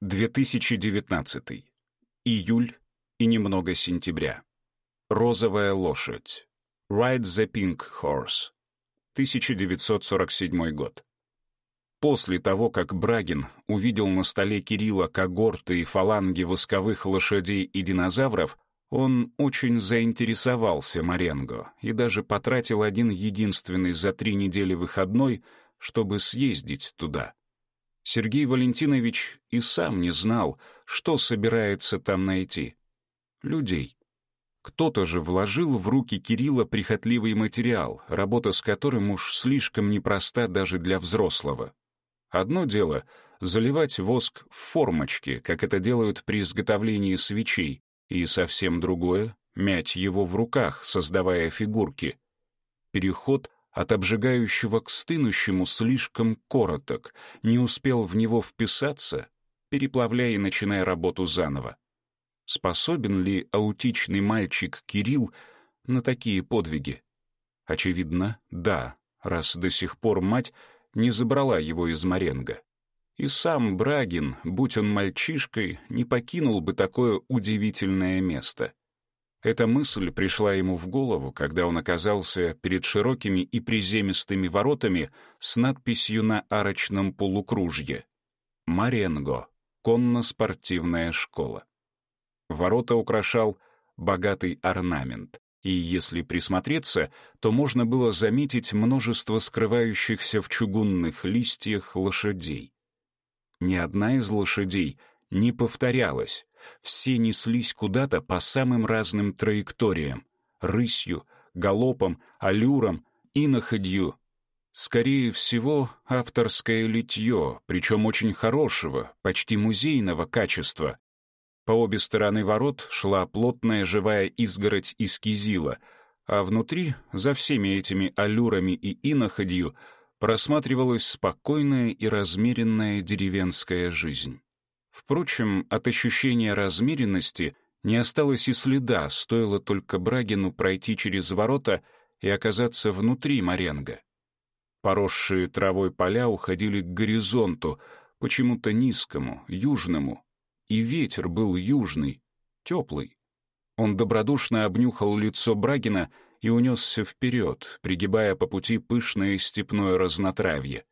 2019. Июль и немного сентября. Розовая лошадь. Ride the Pink Horse. 1947 год. После того, как Брагин увидел на столе Кирилла когорты и фаланги восковых лошадей и динозавров, он очень заинтересовался Маренго и даже потратил один единственный за три недели выходной, чтобы съездить туда. Сергей Валентинович и сам не знал, что собирается там найти. Людей. Кто-то же вложил в руки Кирилла прихотливый материал, работа с которым уж слишком непроста даже для взрослого. Одно дело — заливать воск в формочки, как это делают при изготовлении свечей, и совсем другое — мять его в руках, создавая фигурки. Переход от обжигающего к стынущему слишком короток, не успел в него вписаться, переплавляя и начиная работу заново. Способен ли аутичный мальчик Кирилл на такие подвиги? Очевидно, да, раз до сих пор мать не забрала его из Маренго. И сам Брагин, будь он мальчишкой, не покинул бы такое удивительное место. Эта мысль пришла ему в голову, когда он оказался перед широкими и приземистыми воротами с надписью на арочном полукружье «Маренго. Конно-спортивная школа». Ворота украшал богатый орнамент, и если присмотреться, то можно было заметить множество скрывающихся в чугунных листьях лошадей. Ни одна из лошадей не повторялась, все неслись куда-то по самым разным траекториям — рысью, галопом, аллюром, иноходью. Скорее всего, авторское литье, причем очень хорошего, почти музейного качества. По обе стороны ворот шла плотная живая изгородь из кизила, а внутри, за всеми этими аллюрами и иноходью, просматривалась спокойная и размеренная деревенская жизнь. Впрочем, от ощущения размеренности не осталось и следа, стоило только Брагину пройти через ворота и оказаться внутри Маренго. Поросшие травой поля уходили к горизонту, почему-то низкому, южному, и ветер был южный, теплый. Он добродушно обнюхал лицо Брагина и унесся вперед, пригибая по пути пышное степное разнотравье.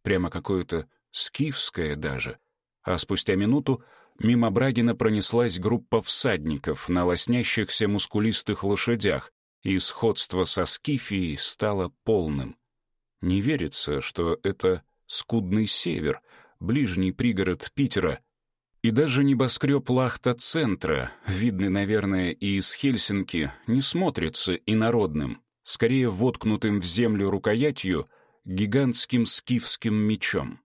Прямо какое-то скифское даже — а спустя минуту мимо Брагина пронеслась группа всадников на лоснящихся мускулистых лошадях, и сходство со Скифией стало полным. Не верится, что это скудный север, ближний пригород Питера, и даже небоскреб Лахта-центра, видный, наверное, и из Хельсинки, не смотрится инородным, скорее воткнутым в землю рукоятью гигантским скифским мечом.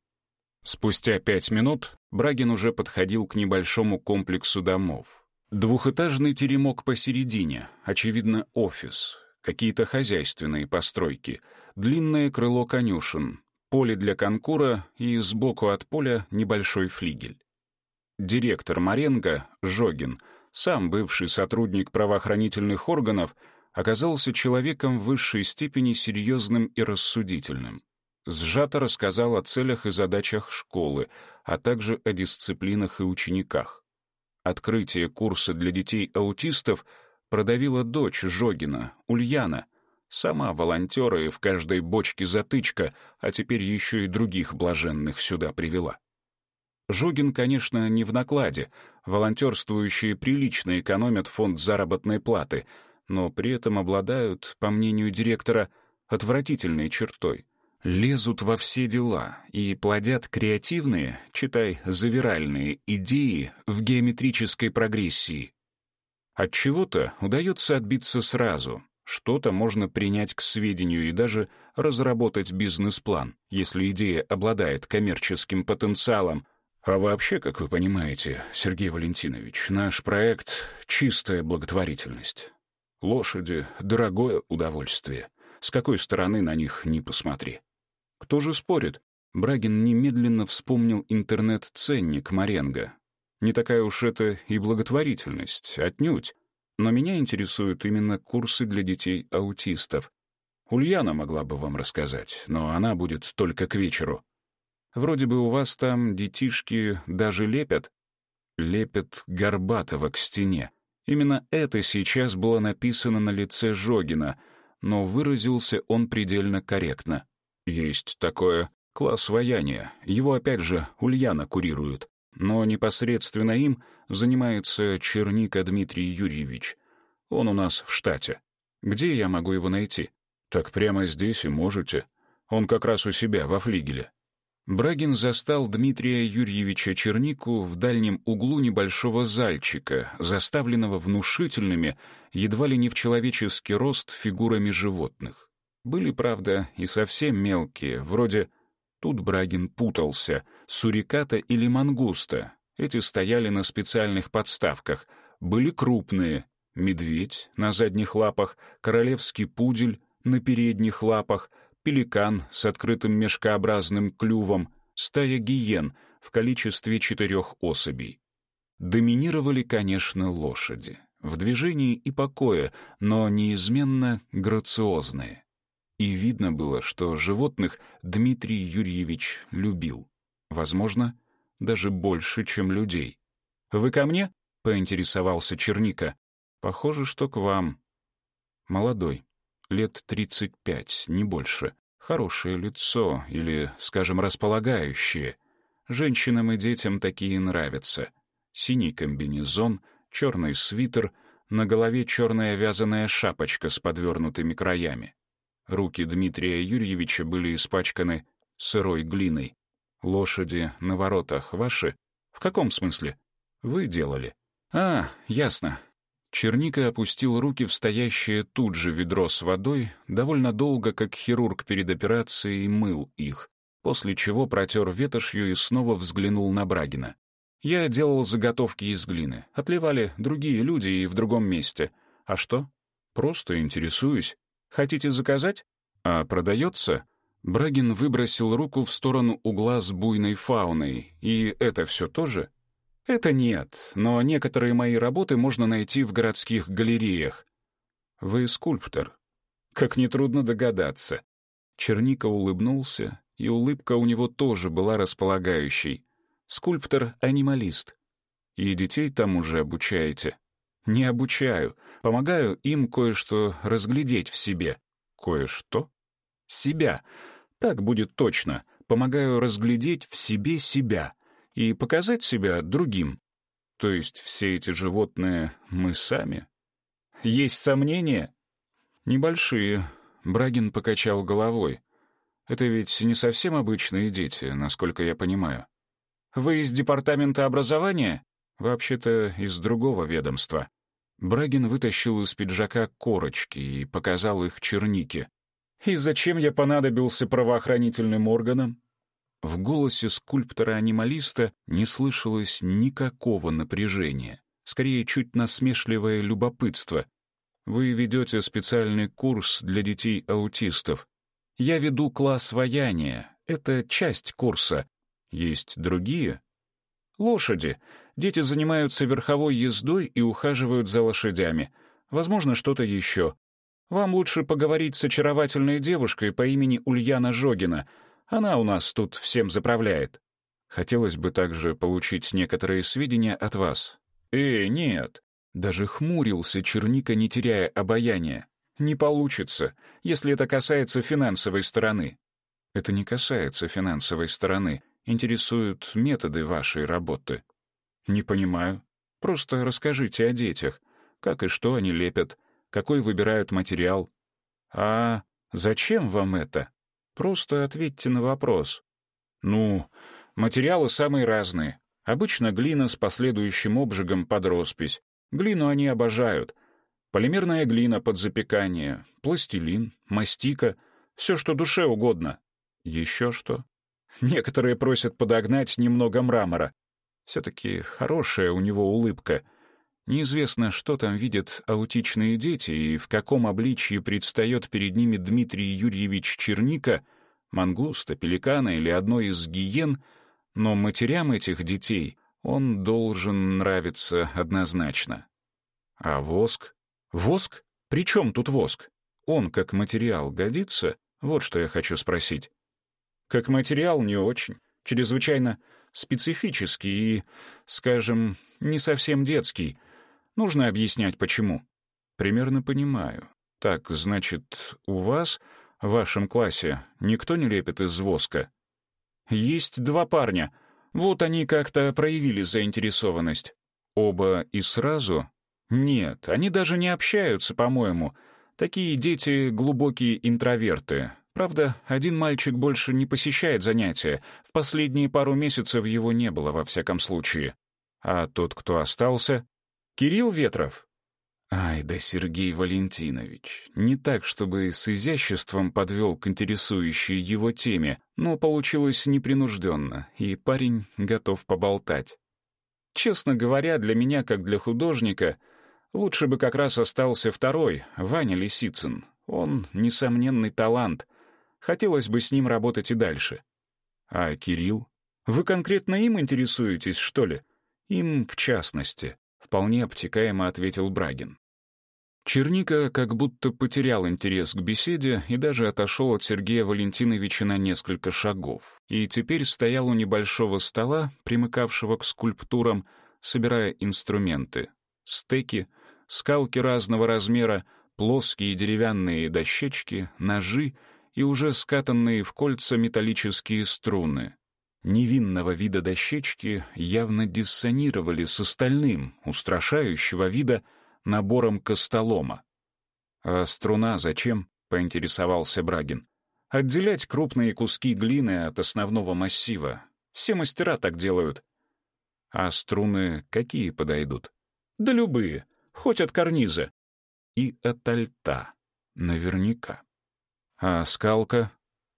Спустя пять минут Брагин уже подходил к небольшому комплексу домов. Двухэтажный теремок посередине, очевидно, офис, какие-то хозяйственные постройки, длинное крыло конюшен, поле для конкура и сбоку от поля небольшой флигель. Директор Маренго, Жогин, сам бывший сотрудник правоохранительных органов, оказался человеком в высшей степени серьезным и рассудительным сжато рассказал о целях и задачах школы, а также о дисциплинах и учениках. Открытие курса для детей-аутистов продавила дочь Жогина, Ульяна, сама волонтера и в каждой бочке затычка, а теперь еще и других блаженных сюда привела. Жогин, конечно, не в накладе, волонтерствующие прилично экономят фонд заработной платы, но при этом обладают, по мнению директора, отвратительной чертой — лезут во все дела и плодят креативные, читай, завиральные идеи в геометрической прогрессии. От чего-то удается отбиться сразу, что-то можно принять к сведению и даже разработать бизнес-план, если идея обладает коммерческим потенциалом. А вообще, как вы понимаете, Сергей Валентинович, наш проект — чистая благотворительность. Лошади — дорогое удовольствие. С какой стороны на них не посмотри. Кто же спорит? Брагин немедленно вспомнил интернет-ценник Маренго. Не такая уж это и благотворительность, отнюдь. Но меня интересуют именно курсы для детей-аутистов. Ульяна могла бы вам рассказать, но она будет только к вечеру. Вроде бы у вас там детишки даже лепят. Лепят Горбатова к стене. Именно это сейчас было написано на лице Жогина, но выразился он предельно корректно. Есть такое класс ваяния, его опять же Ульяна курирует, но непосредственно им занимается Черника Дмитрий Юрьевич. Он у нас в штате. Где я могу его найти? Так прямо здесь и можете. Он как раз у себя, во флигеле. Брагин застал Дмитрия Юрьевича Чернику в дальнем углу небольшого зальчика, заставленного внушительными, едва ли не в человеческий рост, фигурами животных. Были, правда, и совсем мелкие, вроде... Тут Брагин путался, суриката или мангуста. Эти стояли на специальных подставках. Были крупные. Медведь на задних лапах, королевский пудель на передних лапах — пеликан с открытым мешкообразным клювом, стая гиен в количестве четырех особей. Доминировали, конечно, лошади. В движении и покое, но неизменно грациозные. И видно было, что животных Дмитрий Юрьевич любил. Возможно, даже больше, чем людей. «Вы ко мне?» — поинтересовался Черника. «Похоже, что к вам». Молодой, лет 35, не больше. Хорошее лицо или, скажем, располагающее. Женщинам и детям такие нравятся. Синий комбинезон, черный свитер, на голове черная вязаная шапочка с подвернутыми краями. Руки Дмитрия Юрьевича были испачканы сырой глиной. Лошади на воротах ваши? В каком смысле? Вы делали. А, ясно. Черника опустил руки в стоящее тут же ведро с водой, довольно долго, как хирург перед операцией, мыл их, после чего протер ветошью и снова взглянул на Брагина. «Я делал заготовки из глины. Отливали другие люди и в другом месте. А что? Просто интересуюсь. Хотите заказать? А продается?» Брагин выбросил руку в сторону угла с буйной фауной. «И это все тоже?» Это нет, но некоторые мои работы можно найти в городских галереях. Вы скульптор. Как нетрудно догадаться. Черника улыбнулся, и улыбка у него тоже была располагающей. Скульптор-анималист. И детей там уже обучаете. Не обучаю, помогаю им кое-что разглядеть в себе. Кое-что? Себя. Так будет точно. Помогаю разглядеть в себе себя — и показать себя другим. То есть все эти животные мы сами. Есть сомнения? Небольшие. Брагин покачал головой. Это ведь не совсем обычные дети, насколько я понимаю. Вы из департамента образования? Вообще-то из другого ведомства. Брагин вытащил из пиджака корочки и показал их чернике. «И зачем я понадобился правоохранительным органам? В голосе скульптора-анималиста не слышалось никакого напряжения, скорее чуть насмешливое любопытство. «Вы ведете специальный курс для детей-аутистов. Я веду класс ваяния, это часть курса. Есть другие?» «Лошади. Дети занимаются верховой ездой и ухаживают за лошадями. Возможно, что-то еще. Вам лучше поговорить с очаровательной девушкой по имени Ульяна Жогина — она у нас тут всем заправляет. Хотелось бы также получить некоторые сведения от вас. Э, нет. Даже хмурился Черника, не теряя обаяния. Не получится, если это касается финансовой стороны. Это не касается финансовой стороны. Интересуют методы вашей работы. Не понимаю. Просто расскажите о детях. Как и что они лепят, какой выбирают материал. А зачем вам это? Просто ответьте на вопрос. Ну, материалы самые разные. Обычно глина с последующим обжигом под роспись. Глину они обожают. Полимерная глина под запекание, пластилин, мастика, все, что душе угодно. Еще что? Некоторые просят подогнать немного мрамора. Все-таки хорошая у него улыбка — Неизвестно, что там видят аутичные дети и в каком обличье предстает перед ними Дмитрий Юрьевич Черника, мангуста, пеликана или одной из гиен, но матерям этих детей он должен нравиться однозначно. А воск? Воск? При чем тут воск? Он как материал годится? Вот что я хочу спросить. Как материал не очень. чрезвычайно специфический и, скажем, не совсем детский. Нужно объяснять, почему. Примерно понимаю. Так, значит, у вас, в вашем классе, никто не лепит из воска? Есть два парня. Вот они как-то проявили заинтересованность. Оба и сразу? Нет, они даже не общаются, по-моему. Такие дети — глубокие интроверты. Правда, один мальчик больше не посещает занятия. В последние пару месяцев его не было, во всяком случае. А тот, кто остался — Кирилл Ветров. Ай да Сергей Валентинович, не так, чтобы с изяществом подвел к интересующей его теме, но получилось непринужденно, и парень готов поболтать. Честно говоря, для меня, как для художника, лучше бы как раз остался второй, Ваня Лисицын. Он несомненный талант. Хотелось бы с ним работать и дальше. А Кирилл? Вы конкретно им интересуетесь, что ли? Им в частности. Вполне обтекаемо ответил Брагин. Черника как будто потерял интерес к беседе и даже отошел от Сергея Валентиновича на несколько шагов. И теперь стоял у небольшого стола, примыкавшего к скульптурам, собирая инструменты. Стеки, скалки разного размера, плоские деревянные дощечки, ножи и уже скатанные в кольца металлические струны невинного вида дощечки явно диссонировали с остальным, устрашающего вида, набором костолома. «А струна зачем?» — поинтересовался Брагин. «Отделять крупные куски глины от основного массива. Все мастера так делают». «А струны какие подойдут?» «Да любые, хоть от карниза». «И от альта, наверняка». «А скалка?»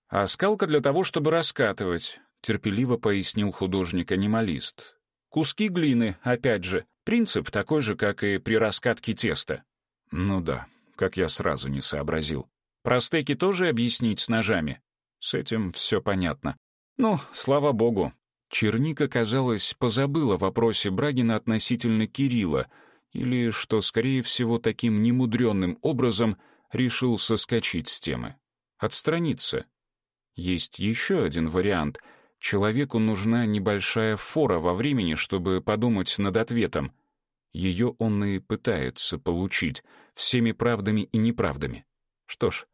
«А скалка для того, чтобы раскатывать. — терпеливо пояснил художник-анималист. «Куски глины, опять же, принцип такой же, как и при раскатке теста». «Ну да, как я сразу не сообразил. Про стейки тоже объяснить с ножами?» «С этим все понятно». «Ну, слава богу». Черника, казалось, позабыла о вопросе Брагина относительно Кирилла, или, что, скорее всего, таким немудренным образом решил соскочить с темы. Отстраниться. Есть еще один вариант — Человеку нужна небольшая фора во времени, чтобы подумать над ответом. Ее он и пытается получить всеми правдами и неправдами. Что ж,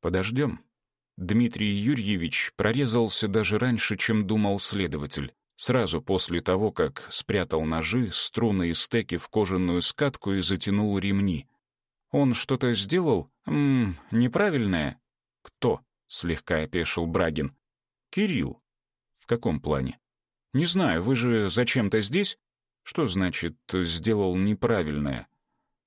подождем. Дмитрий Юрьевич прорезался даже раньше, чем думал следователь. Сразу после того, как спрятал ножи, струны и стеки в кожаную скатку и затянул ремни. Он что-то сделал? Ммм, неправильное? Кто? Слегка опешил Брагин. Кирилл. «В каком плане?» «Не знаю, вы же зачем-то здесь?» «Что значит «сделал неправильное»?»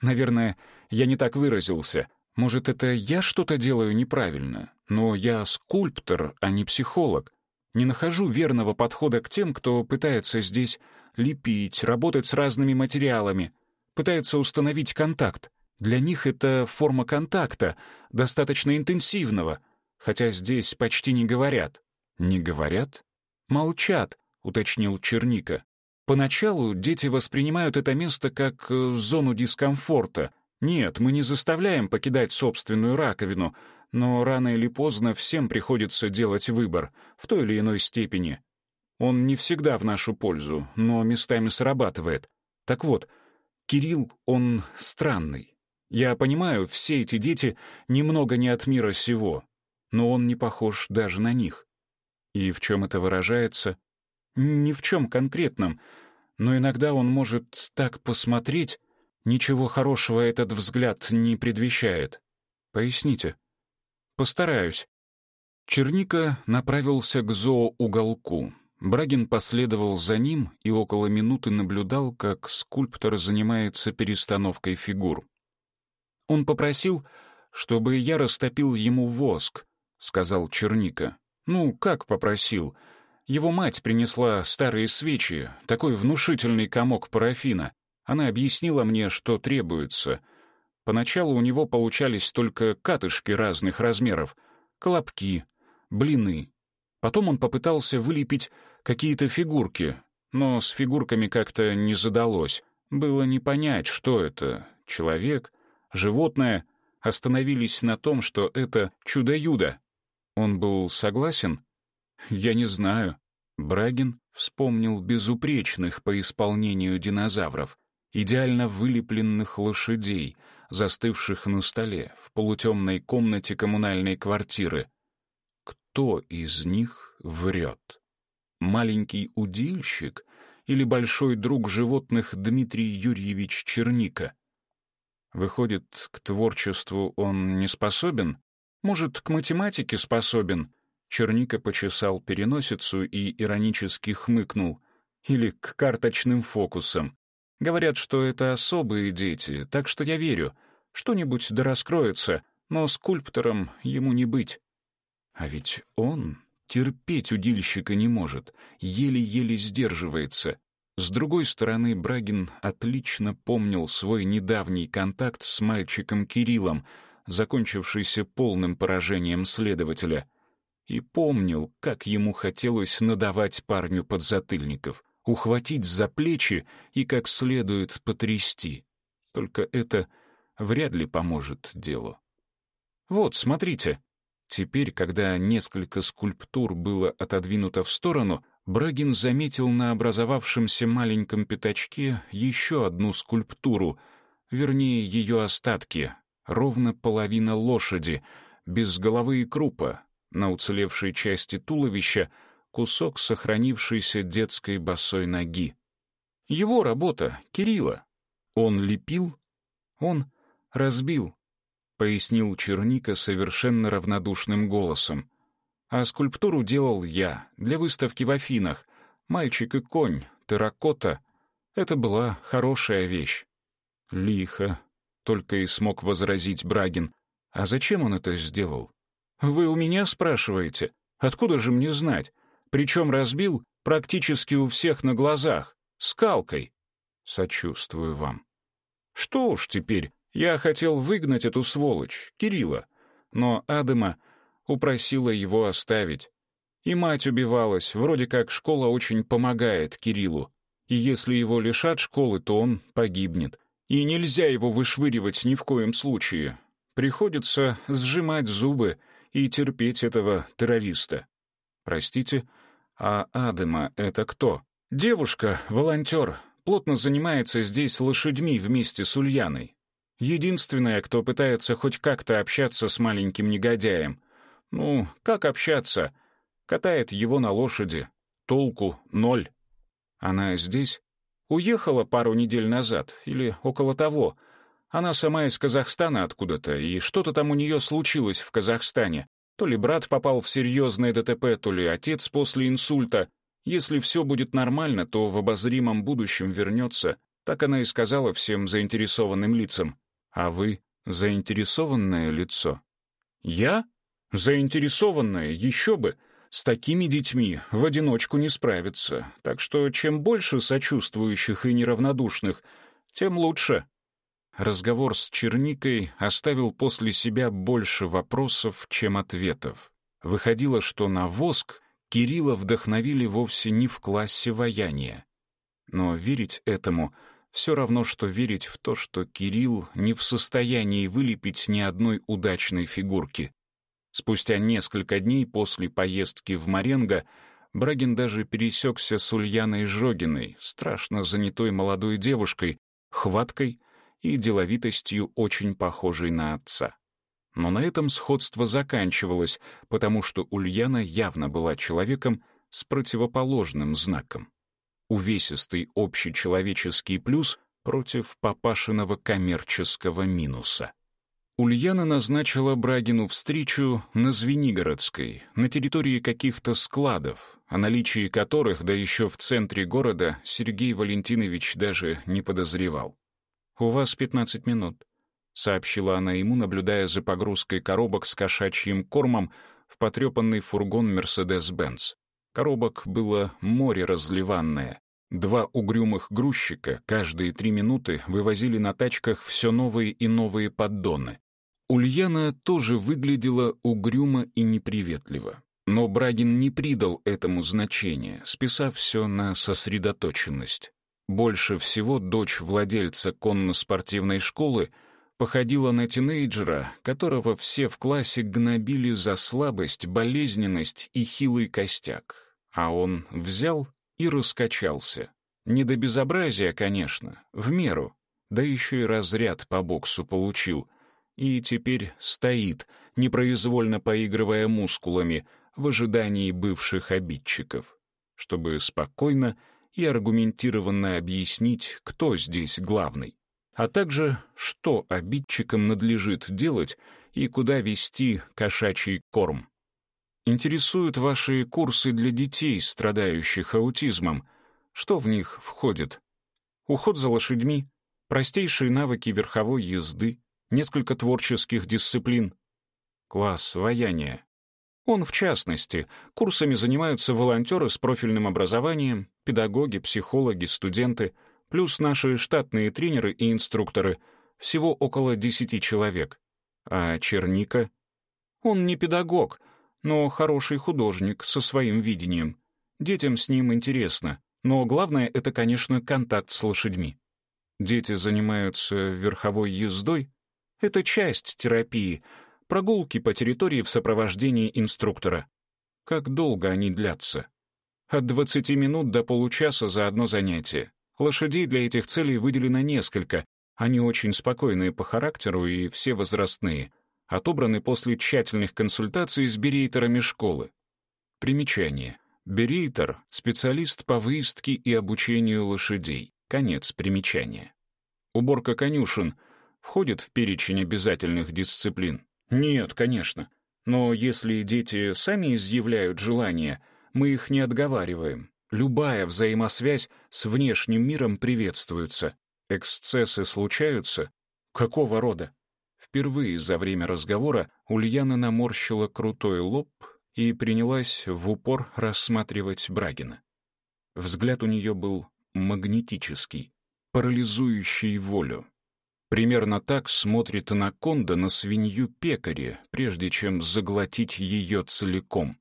«Наверное, я не так выразился. Может, это я что-то делаю неправильно? Но я скульптор, а не психолог. Не нахожу верного подхода к тем, кто пытается здесь лепить, работать с разными материалами, пытается установить контакт. Для них это форма контакта, достаточно интенсивного, хотя здесь почти не говорят. Не говорят? «Молчат», — уточнил Черника. «Поначалу дети воспринимают это место как э, зону дискомфорта. Нет, мы не заставляем покидать собственную раковину, но рано или поздно всем приходится делать выбор, в той или иной степени. Он не всегда в нашу пользу, но местами срабатывает. Так вот, Кирилл, он странный. Я понимаю, все эти дети немного не от мира сего, но он не похож даже на них. И в чем это выражается? Ни в чем конкретном, но иногда он может так посмотреть, ничего хорошего этот взгляд не предвещает. Поясните. Постараюсь. Черника направился к зооуголку. Брагин последовал за ним и около минуты наблюдал, как скульптор занимается перестановкой фигур. «Он попросил, чтобы я растопил ему воск», — сказал Черника. Ну, как попросил? Его мать принесла старые свечи, такой внушительный комок парафина. Она объяснила мне, что требуется. Поначалу у него получались только катышки разных размеров, колобки, блины. Потом он попытался вылепить какие-то фигурки, но с фигурками как-то не задалось. Было не понять, что это — человек, животное. Остановились на том, что это чудо-юдо. Он был согласен? Я не знаю. Брагин вспомнил безупречных по исполнению динозавров, идеально вылепленных лошадей, застывших на столе в полутемной комнате коммунальной квартиры. Кто из них врет? Маленький удильщик или большой друг животных Дмитрий Юрьевич Черника? Выходит, к творчеству он не способен? Может, к математике способен? Черника почесал переносицу и иронически хмыкнул. Или к карточным фокусам. Говорят, что это особые дети, так что я верю. Что-нибудь да раскроется, но скульптором ему не быть. А ведь он терпеть удильщика не может, еле-еле сдерживается. С другой стороны, Брагин отлично помнил свой недавний контакт с мальчиком Кириллом, закончившийся полным поражением следователя — и помнил, как ему хотелось надавать парню подзатыльников, ухватить за плечи и как следует потрясти. Только это вряд ли поможет делу. Вот, смотрите. Теперь, когда несколько скульптур было отодвинуто в сторону, Брагин заметил на образовавшемся маленьком пятачке еще одну скульптуру, вернее, ее остатки, ровно половина лошади, без головы и крупа, на уцелевшей части туловища кусок сохранившейся детской босой ноги. Его работа, Кирилла. Он лепил, он разбил, пояснил Черника совершенно равнодушным голосом. А скульптуру делал я для выставки в Афинах. Мальчик и конь, терракота. Это была хорошая вещь. Лихо, только и смог возразить Брагин. А зачем он это сделал? Вы у меня спрашиваете? Откуда же мне знать? Причем разбил практически у всех на глазах, скалкой. Сочувствую вам. Что уж теперь, я хотел выгнать эту сволочь, Кирилла, но Адама упросила его оставить. И мать убивалась, вроде как школа очень помогает Кириллу. И если его лишат школы, то он погибнет. И нельзя его вышвыривать ни в коем случае. Приходится сжимать зубы и терпеть этого террориста. Простите, а Адема — это кто? Девушка, волонтер, плотно занимается здесь лошадьми вместе с Ульяной. Единственная, кто пытается хоть как-то общаться с маленьким негодяем. Ну, как общаться? Катает его на лошади. Толку ноль. Она здесь? Уехала пару недель назад, или около того, она сама из Казахстана откуда-то, и что-то там у нее случилось в Казахстане. То ли брат попал в серьезное ДТП, то ли отец после инсульта. Если все будет нормально, то в обозримом будущем вернется. Так она и сказала всем заинтересованным лицам. А вы заинтересованное лицо? Я? Заинтересованное, еще бы. С такими детьми в одиночку не справиться. Так что чем больше сочувствующих и неравнодушных, тем лучше. Разговор с Черникой оставил после себя больше вопросов, чем ответов. Выходило, что на воск Кирилла вдохновили вовсе не в классе ваяния. Но верить этому все равно, что верить в то, что Кирилл не в состоянии вылепить ни одной удачной фигурки. Спустя несколько дней после поездки в Маренго Брагин даже пересекся с Ульяной Жогиной, страшно занятой молодой девушкой, хваткой и деловитостью очень похожей на отца. Но на этом сходство заканчивалось, потому что Ульяна явно была человеком с противоположным знаком. Увесистый общечеловеческий плюс против папашиного коммерческого минуса. Ульяна назначила Брагину встречу на Звенигородской, на территории каких-то складов, о наличии которых, да еще в центре города, Сергей Валентинович даже не подозревал. «У вас пятнадцать минут», — сообщила она ему, наблюдая за погрузкой коробок с кошачьим кормом в потрепанный фургон «Мерседес-Бенц». Коробок было море разливанное. Два угрюмых грузчика каждые три минуты вывозили на тачках все новые и новые поддоны. Ульяна тоже выглядела угрюмо и неприветливо. Но Брагин не придал этому значения, списав все на сосредоточенность. Больше всего дочь владельца конно-спортивной школы походила на тинейджера, которого все в классе гнобили за слабость, болезненность и хилый костяк. А он взял и раскачался. Не до безобразия, конечно, в меру. Да еще и разряд по боксу получил. И теперь стоит, непроизвольно поигрывая мускулами, в ожидании бывших обидчиков, чтобы спокойно и аргументированно объяснить, кто здесь главный, а также, что обидчикам надлежит делать и куда вести кошачий корм. Интересуют ваши курсы для детей, страдающих аутизмом. Что в них входит? Уход за лошадьми, простейшие навыки верховой езды, несколько творческих дисциплин. Класс ваяния. Он, в частности, курсами занимаются волонтеры с профильным образованием, педагоги, психологи, студенты, плюс наши штатные тренеры и инструкторы, всего около десяти человек. А Черника? Он не педагог, но хороший художник со своим видением. Детям с ним интересно, но главное — это, конечно, контакт с лошадьми. Дети занимаются верховой ездой. Это часть терапии — прогулки по территории в сопровождении инструктора. Как долго они длятся? От 20 минут до получаса за одно занятие. Лошадей для этих целей выделено несколько. Они очень спокойные по характеру и все возрастные. Отобраны после тщательных консультаций с берейтерами школы. Примечание. Берейтер — специалист по выездке и обучению лошадей. Конец примечания. Уборка конюшен входит в перечень обязательных дисциплин. Нет, конечно. Но если дети сами изъявляют желание, мы их не отговариваем. Любая взаимосвязь с внешним миром приветствуется. Эксцессы случаются? Какого рода? Впервые за время разговора Ульяна наморщила крутой лоб и принялась в упор рассматривать Брагина. Взгляд у нее был магнетический, парализующий волю. Примерно так смотрит анаконда на свинью пекаре, прежде чем заглотить ее целиком.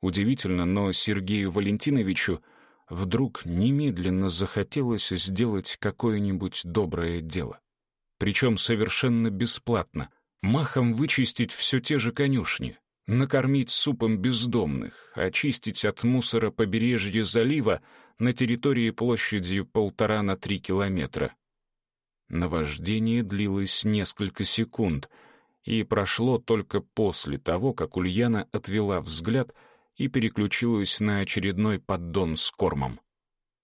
Удивительно, но Сергею Валентиновичу вдруг немедленно захотелось сделать какое-нибудь доброе дело. Причем совершенно бесплатно, махом вычистить все те же конюшни, накормить супом бездомных, очистить от мусора побережье залива на территории площадью полтора на три километра. Наваждение длилось несколько секунд и прошло только после того, как Ульяна отвела взгляд и переключилась на очередной поддон с кормом.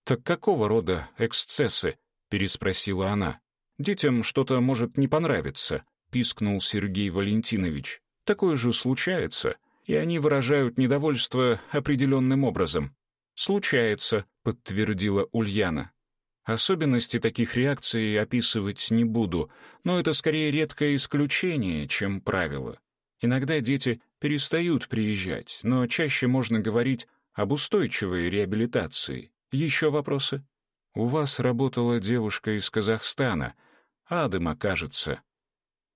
«Так какого рода эксцессы?» — переспросила она. «Детям что-то может не понравиться», — пискнул Сергей Валентинович. «Такое же случается, и они выражают недовольство определенным образом». «Случается», — подтвердила Ульяна. Особенности таких реакций описывать не буду, но это скорее редкое исключение, чем правило. Иногда дети перестают приезжать, но чаще можно говорить об устойчивой реабилитации. Еще вопросы? У вас работала девушка из Казахстана, Адыма, кажется.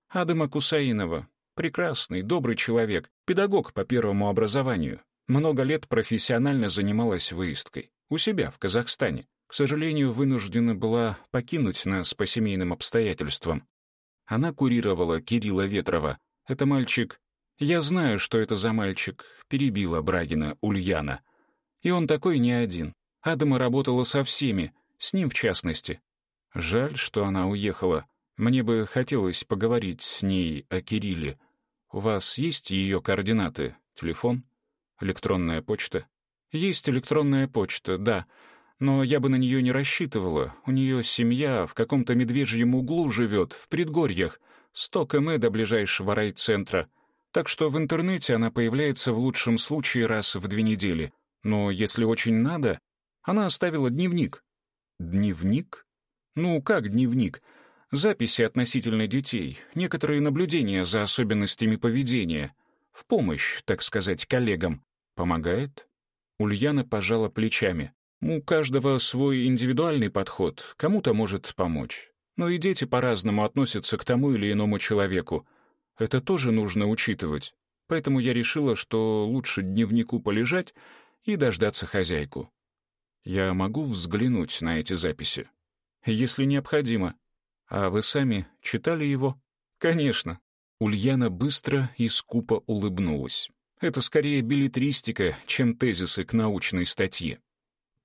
Адыма Кусаинова. Прекрасный, добрый человек, педагог по первому образованию. Много лет профессионально занималась выездкой. У себя, в Казахстане к сожалению, вынуждена была покинуть нас по семейным обстоятельствам. Она курировала Кирилла Ветрова. Это мальчик... Я знаю, что это за мальчик, перебила Брагина Ульяна. И он такой не один. Адама работала со всеми, с ним в частности. Жаль, что она уехала. Мне бы хотелось поговорить с ней о Кирилле. У вас есть ее координаты? Телефон? Электронная почта? Есть электронная почта, да но я бы на нее не рассчитывала. У нее семья в каком-то медвежьем углу живет, в предгорьях, сто км до ближайшего райцентра. Так что в интернете она появляется в лучшем случае раз в две недели. Но если очень надо, она оставила дневник. Дневник? Ну, как дневник? Записи относительно детей, некоторые наблюдения за особенностями поведения. В помощь, так сказать, коллегам. Помогает? Ульяна пожала плечами. У каждого свой индивидуальный подход, кому-то может помочь. Но и дети по-разному относятся к тому или иному человеку. Это тоже нужно учитывать. Поэтому я решила, что лучше дневнику полежать и дождаться хозяйку. Я могу взглянуть на эти записи? Если необходимо. А вы сами читали его? Конечно. Ульяна быстро и скупо улыбнулась. Это скорее билетристика, чем тезисы к научной статье.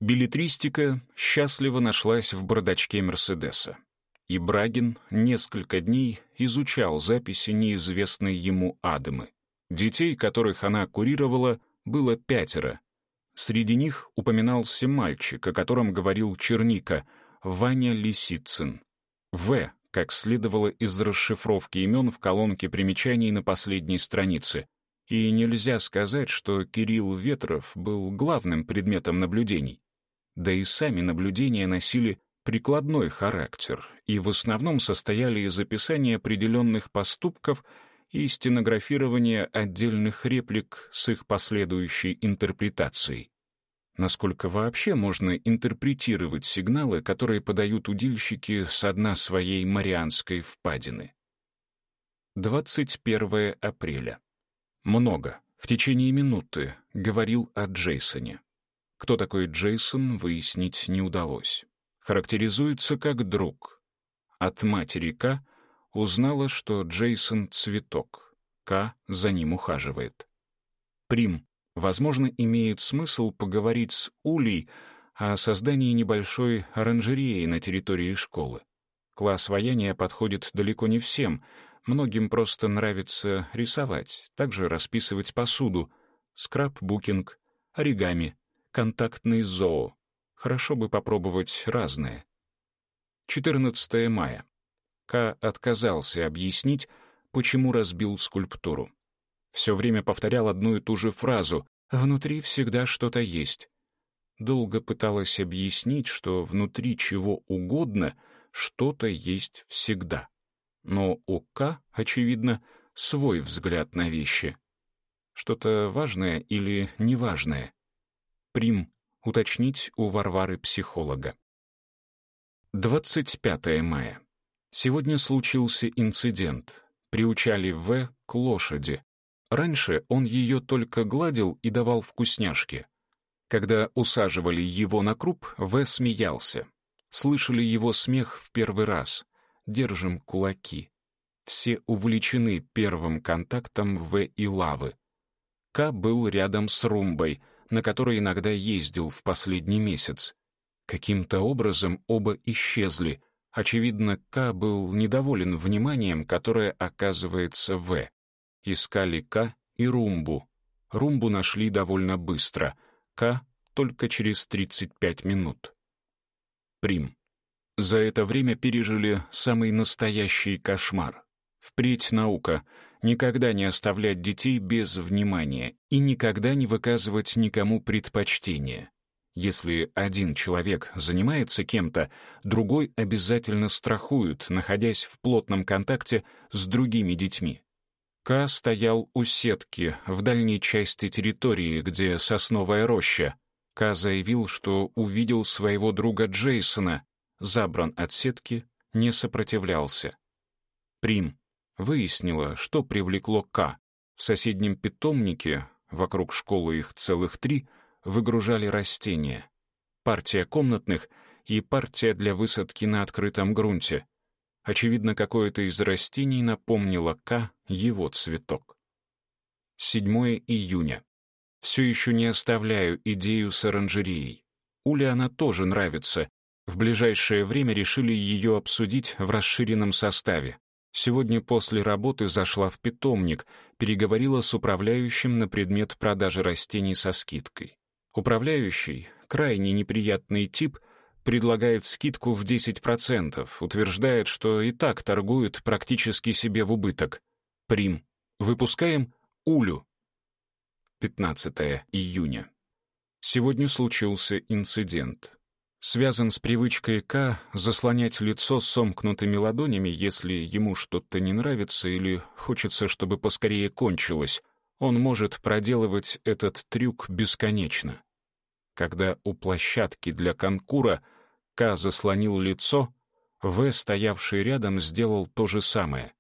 Билетристика счастливо нашлась в бардачке Мерседеса. И Брагин несколько дней изучал записи неизвестной ему Адамы. Детей, которых она курировала, было пятеро. Среди них упоминался мальчик, о котором говорил Черника, Ваня Лисицын. В, как следовало из расшифровки имен в колонке примечаний на последней странице. И нельзя сказать, что Кирилл Ветров был главным предметом наблюдений. Да и сами наблюдения носили прикладной характер и в основном состояли из описания определенных поступков и стенографирования отдельных реплик с их последующей интерпретацией. Насколько вообще можно интерпретировать сигналы, которые подают удильщики с дна своей Марианской впадины? 21 апреля. Много, в течение минуты, говорил о Джейсоне. Кто такой Джейсон, выяснить не удалось. Характеризуется как друг. От матери К узнала, что Джейсон — цветок. К за ним ухаживает. Прим. Возможно, имеет смысл поговорить с Улей о создании небольшой оранжереи на территории школы. Класс ваяния подходит далеко не всем. Многим просто нравится рисовать, также расписывать посуду, скраб-букинг, оригами, контактный зоо. Хорошо бы попробовать разное. 14 мая. К отказался объяснить, почему разбил скульптуру. Все время повторял одну и ту же фразу «внутри всегда что-то есть». Долго пыталась объяснить, что внутри чего угодно что-то есть всегда. Но у К, очевидно, свой взгляд на вещи. Что-то важное или неважное. Прим. Уточнить у Варвары психолога. 25 мая. Сегодня случился инцидент. Приучали В к лошади. Раньше он ее только гладил и давал вкусняшки. Когда усаживали его на круп, В смеялся. Слышали его смех в первый раз. Держим кулаки. Все увлечены первым контактом В и Лавы. К был рядом с Румбой, на которой иногда ездил в последний месяц. Каким-то образом оба исчезли — Очевидно, К был недоволен вниманием, которое оказывается В. Искали К и Румбу. Румбу нашли довольно быстро, К — только через 35 минут. Прим. За это время пережили самый настоящий кошмар. Впредь наука — никогда не оставлять детей без внимания и никогда не выказывать никому предпочтения. Если один человек занимается кем-то, другой обязательно страхует, находясь в плотном контакте с другими детьми. К стоял у сетки в дальней части территории, где сосновая роща. К заявил, что увидел своего друга Джейсона, забран от сетки, не сопротивлялся. Прим выяснила, что привлекло К. В соседнем питомнике, вокруг школы их целых три — выгружали растения. Партия комнатных и партия для высадки на открытом грунте. Очевидно, какое-то из растений напомнило К его цветок. 7 июня. Все еще не оставляю идею с оранжереей. Уле она тоже нравится. В ближайшее время решили ее обсудить в расширенном составе. Сегодня после работы зашла в питомник, переговорила с управляющим на предмет продажи растений со скидкой. Управляющий, крайне неприятный тип, предлагает скидку в 10%, утверждает, что и так торгует практически себе в убыток. Прим. Выпускаем Улю. 15 июня. Сегодня случился инцидент. Связан с привычкой К заслонять лицо сомкнутыми ладонями, если ему что-то не нравится или хочется, чтобы поскорее кончилось. Он может проделывать этот трюк бесконечно. Когда у площадки для конкура К заслонил лицо, В, стоявший рядом, сделал то же самое.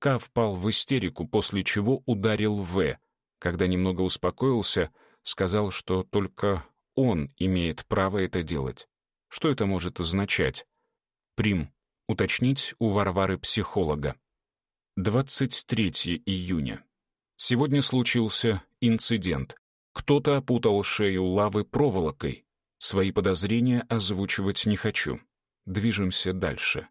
К впал в истерику, после чего ударил В. Когда немного успокоился, сказал, что только он имеет право это делать. Что это может означать? Прим. Уточнить у Варвары психолога. 23 июня. Сегодня случился инцидент. Кто-то опутал шею лавы проволокой. Свои подозрения озвучивать не хочу. Движемся дальше.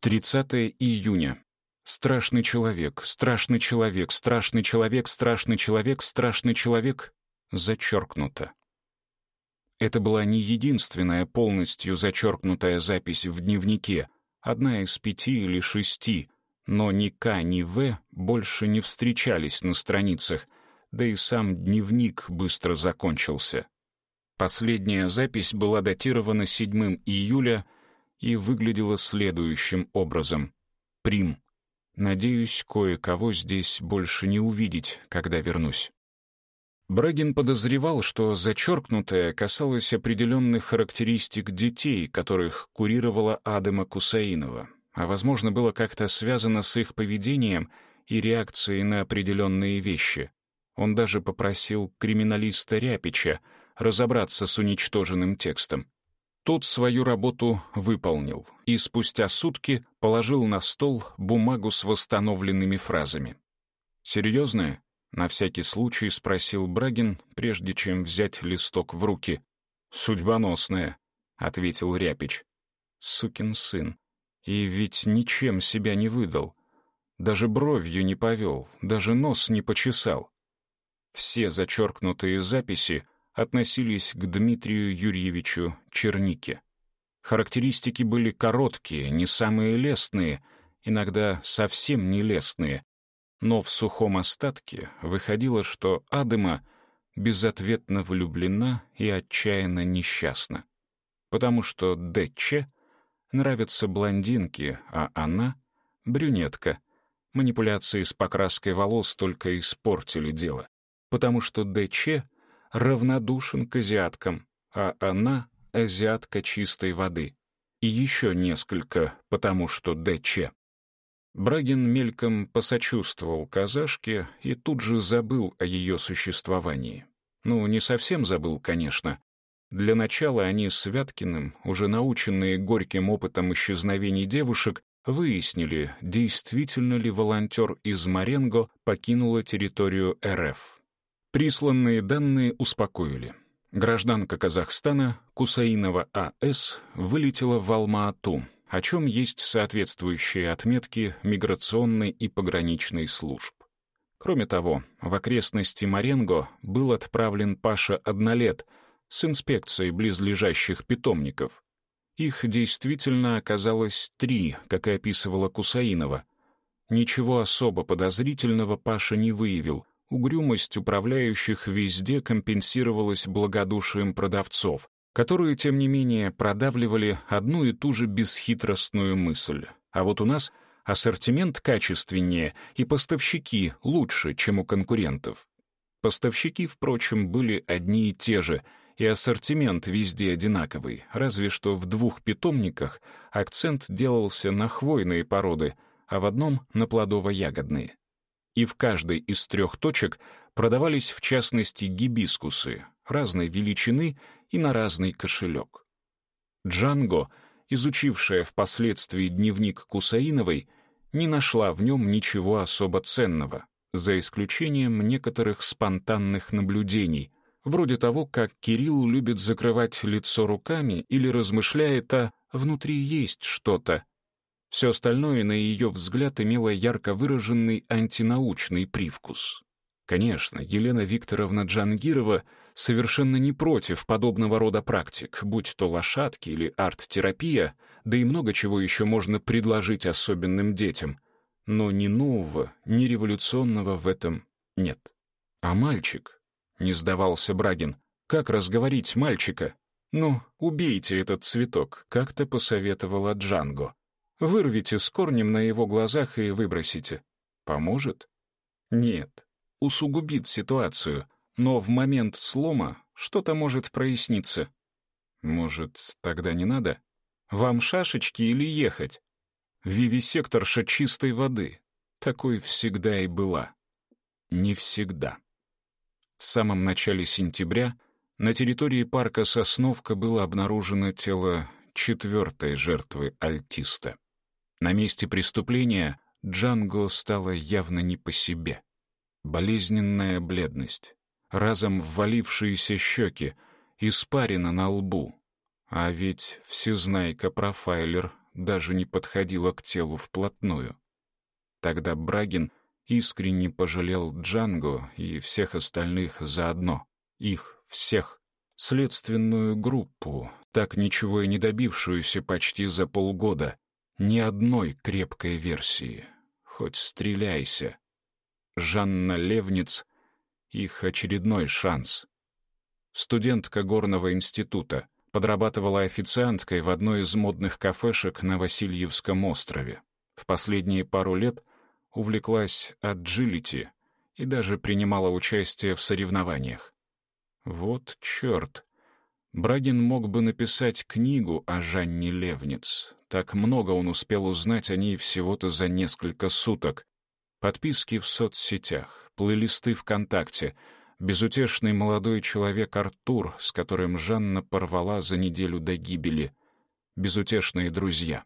30 июня. Страшный человек, страшный человек, страшный человек, страшный человек, страшный человек. Зачеркнуто. Это была не единственная полностью зачеркнутая запись в дневнике, одна из пяти или шести, но ни К, ни В больше не встречались на страницах, да и сам дневник быстро закончился. Последняя запись была датирована 7 июля и выглядела следующим образом. «Прим. Надеюсь, кое-кого здесь больше не увидеть, когда вернусь». Брагин подозревал, что зачеркнутое касалось определенных характеристик детей, которых курировала Адама Кусаинова, а, возможно, было как-то связано с их поведением и реакцией на определенные вещи. Он даже попросил криминалиста Ряпича разобраться с уничтоженным текстом. Тот свою работу выполнил и спустя сутки положил на стол бумагу с восстановленными фразами. «Серьезная?» — на всякий случай спросил Брагин, прежде чем взять листок в руки. «Судьбоносная», — ответил Ряпич. «Сукин сын. И ведь ничем себя не выдал. Даже бровью не повел, даже нос не почесал. Все зачеркнутые записи относились к Дмитрию Юрьевичу Чернике. Характеристики были короткие, не самые лестные, иногда совсем не лестные, но в сухом остатке выходило, что Адема безответно влюблена и отчаянно несчастна, потому что Д.Ч. нравятся блондинки, а она — брюнетка. Манипуляции с покраской волос только испортили дело потому что ДЧ равнодушен к азиаткам, а она — азиатка чистой воды. И еще несколько, потому что ДЧ. Брагин мельком посочувствовал казашке и тут же забыл о ее существовании. Ну, не совсем забыл, конечно. Для начала они с Вяткиным, уже наученные горьким опытом исчезновений девушек, выяснили, действительно ли волонтер из Маренго покинула территорию РФ. Присланные данные успокоили. Гражданка Казахстана Кусаинова А.С. вылетела в Алма-Ату, о чем есть соответствующие отметки миграционной и пограничной служб. Кроме того, в окрестности Маренго был отправлен Паша Однолет с инспекцией близлежащих питомников. Их действительно оказалось три, как и описывала Кусаинова. Ничего особо подозрительного Паша не выявил — Угрюмость управляющих везде компенсировалась благодушием продавцов, которые, тем не менее, продавливали одну и ту же бесхитростную мысль. А вот у нас ассортимент качественнее и поставщики лучше, чем у конкурентов. Поставщики, впрочем, были одни и те же, и ассортимент везде одинаковый, разве что в двух питомниках акцент делался на хвойные породы, а в одном — на плодово-ягодные и в каждой из трех точек продавались в частности гибискусы разной величины и на разный кошелек. Джанго, изучившая впоследствии дневник Кусаиновой, не нашла в нем ничего особо ценного, за исключением некоторых спонтанных наблюдений, вроде того, как Кирилл любит закрывать лицо руками или размышляет о «внутри есть что-то», все остальное, на ее взгляд, имело ярко выраженный антинаучный привкус. Конечно, Елена Викторовна Джангирова совершенно не против подобного рода практик, будь то лошадки или арт-терапия, да и много чего еще можно предложить особенным детям. Но ни нового, ни революционного в этом нет. А мальчик? Не сдавался Брагин. Как разговорить мальчика? Ну, убейте этот цветок, как-то посоветовала Джанго. Вырвите с корнем на его глазах и выбросите. Поможет? Нет. Усугубит ситуацию, но в момент слома что-то может проясниться. Может, тогда не надо? Вам шашечки или ехать? Вивисекторша чистой воды. Такой всегда и была. Не всегда. В самом начале сентября на территории парка Сосновка было обнаружено тело четвертой жертвы альтиста. На месте преступления Джанго стало явно не по себе. болезненная бледность, разом ввалившиеся щеки, испарина на лбу. А ведь всезнайка-профайлер даже не подходила к телу вплотную. Тогда Брагин искренне пожалел Джанго и всех остальных заодно. Их всех. Следственную группу, так ничего и не добившуюся почти за полгода. Ни одной крепкой версии. Хоть стреляйся. Жанна Левниц — их очередной шанс. Студентка Горного института подрабатывала официанткой в одной из модных кафешек на Васильевском острове. В последние пару лет увлеклась аджилити и даже принимала участие в соревнованиях. Вот черт! Брагин мог бы написать книгу о Жанне Левниц. Так много он успел узнать о ней всего-то за несколько суток. Подписки в соцсетях, плейлисты ВКонтакте, безутешный молодой человек Артур, с которым Жанна порвала за неделю до гибели, безутешные друзья.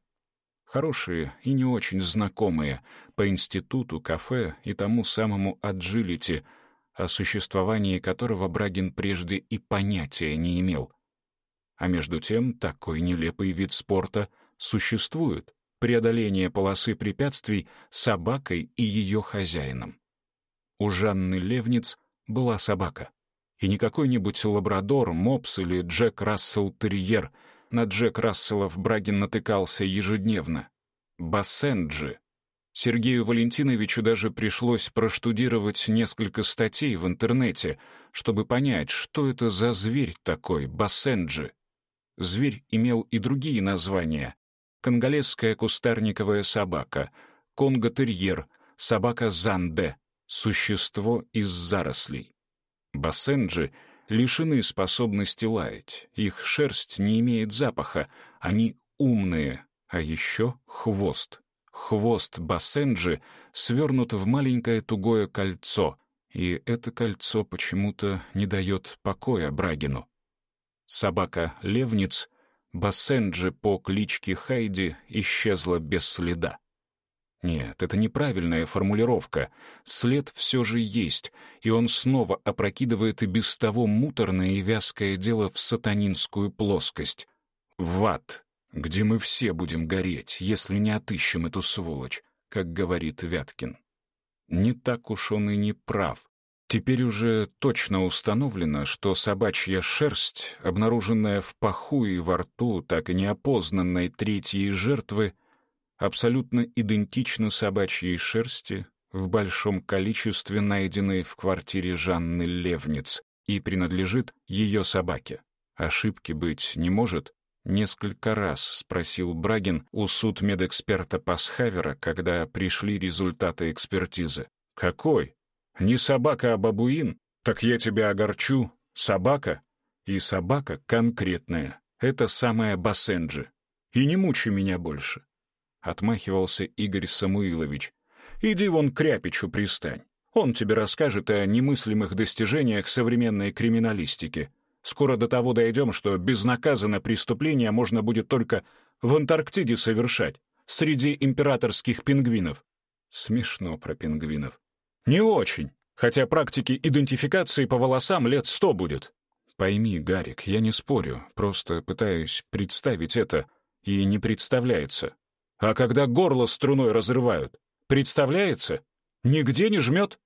Хорошие и не очень знакомые по институту, кафе и тому самому аджилити, о существовании которого Брагин прежде и понятия не имел. А между тем такой нелепый вид спорта существует — преодоление полосы препятствий собакой и ее хозяином. У Жанны Левниц была собака. И не какой-нибудь лабрадор, мопс или Джек Рассел-терьер. На Джек Расселов Брагин натыкался ежедневно. Бассенджи. Сергею Валентиновичу даже пришлось проштудировать несколько статей в интернете, чтобы понять, что это за зверь такой, бассенджи. Зверь имел и другие названия. Конголезская кустарниковая собака, конго-терьер, собака Занде, существо из зарослей. Бассенджи лишены способности лаять, их шерсть не имеет запаха, они умные, а еще хвост. Хвост бассенджи свернут в маленькое тугое кольцо, и это кольцо почему-то не дает покоя Брагину. Собака-левниц, бассенджи по кличке Хайди, исчезла без следа. Нет, это неправильная формулировка. След все же есть, и он снова опрокидывает и без того муторное и вязкое дело в сатанинскую плоскость. В ад, где мы все будем гореть, если не отыщем эту сволочь, как говорит Вяткин. Не так уж он и не прав. Теперь уже точно установлено, что собачья шерсть, обнаруженная в паху и во рту так и неопознанной третьей жертвы, абсолютно идентична собачьей шерсти в большом количестве, найденной в квартире Жанны Левниц, и принадлежит ее собаке. Ошибки быть не может? Несколько раз спросил Брагин у судмедэксперта Пасхавера, когда пришли результаты экспертизы. «Какой?» Не собака, а бабуин? Так я тебя огорчу. Собака? И собака конкретная. Это самая Басенджи. И не мучи меня больше. Отмахивался Игорь Самуилович. Иди вон к Ряпичу пристань. Он тебе расскажет о немыслимых достижениях современной криминалистики. Скоро до того дойдем, что безнаказанно преступление можно будет только в Антарктиде совершать, среди императорских пингвинов. Смешно про пингвинов. Не очень, хотя практики идентификации по волосам лет сто будет. Пойми, Гарик, я не спорю, просто пытаюсь представить это, и не представляется. А когда горло струной разрывают, представляется? Нигде не жмет?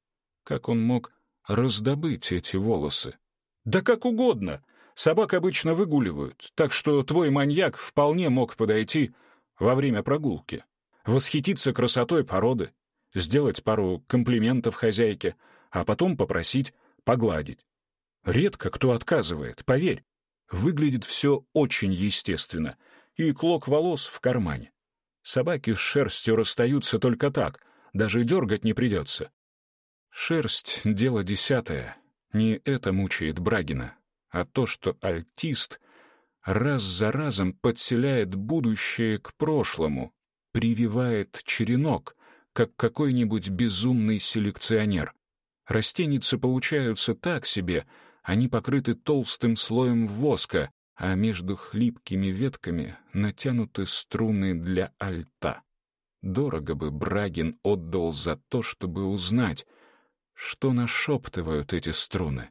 Как он мог раздобыть эти волосы? Да как угодно. Собак обычно выгуливают, так что твой маньяк вполне мог подойти во время прогулки, восхититься красотой породы, сделать пару комплиментов хозяйке, а потом попросить погладить. Редко кто отказывает, поверь. Выглядит все очень естественно, и клок волос в кармане. Собаки с шерстью расстаются только так, даже дергать не придется. Шерсть — дело десятое. Не это мучает Брагина, а то, что альтист раз за разом подселяет будущее к прошлому, прививает черенок, как какой-нибудь безумный селекционер. Растеницы получаются так себе, они покрыты толстым слоем воска, а между хлипкими ветками натянуты струны для альта. Дорого бы Брагин отдал за то, чтобы узнать, Что нашептывают эти струны?